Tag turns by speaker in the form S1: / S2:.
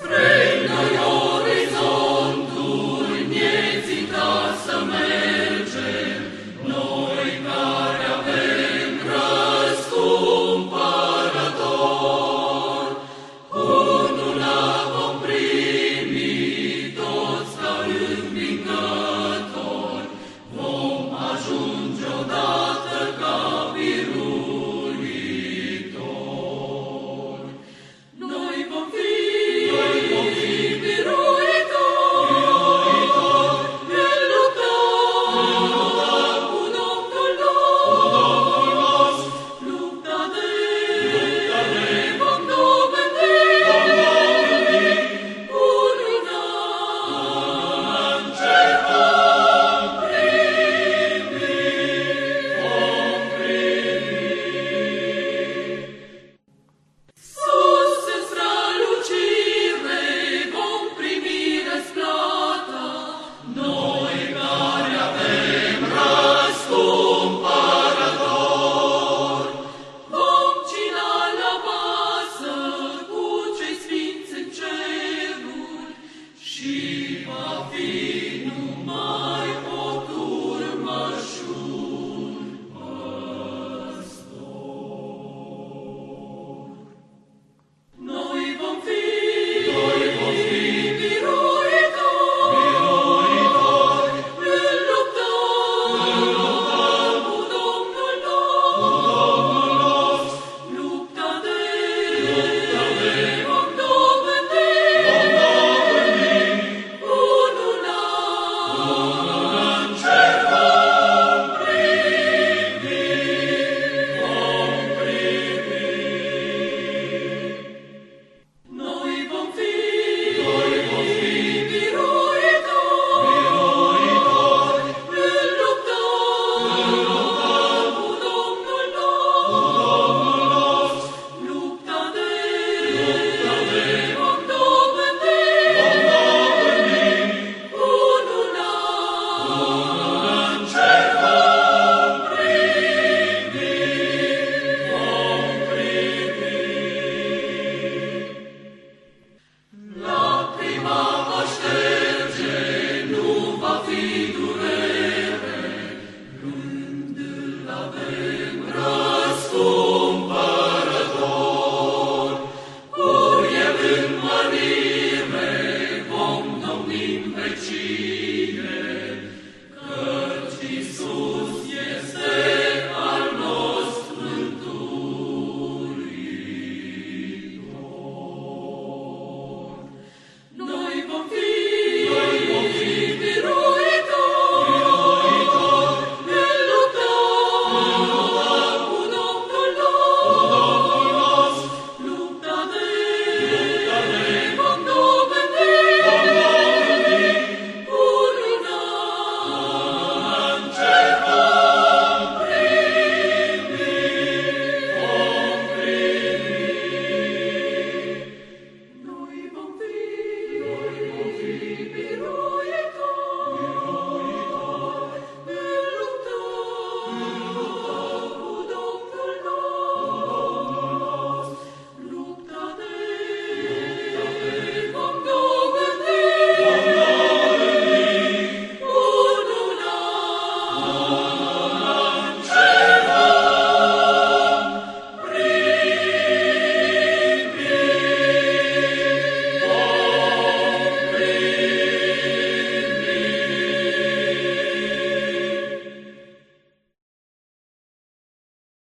S1: Lupta Jesus.